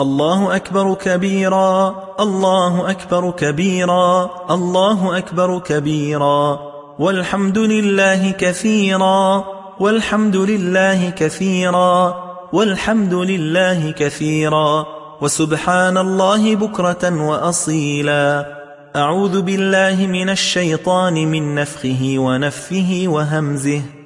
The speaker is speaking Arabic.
الله أكبر كبيرا الله أكبر كبيرا الله أكبر كبيرا. والحمد لله كثيرا والحمد لله كثيرا والحمد لله كثيرا. وسبحان الله بكرة وأصيلا. أعوذ بالله من الشيطان من نفخه ونفه وهمزه.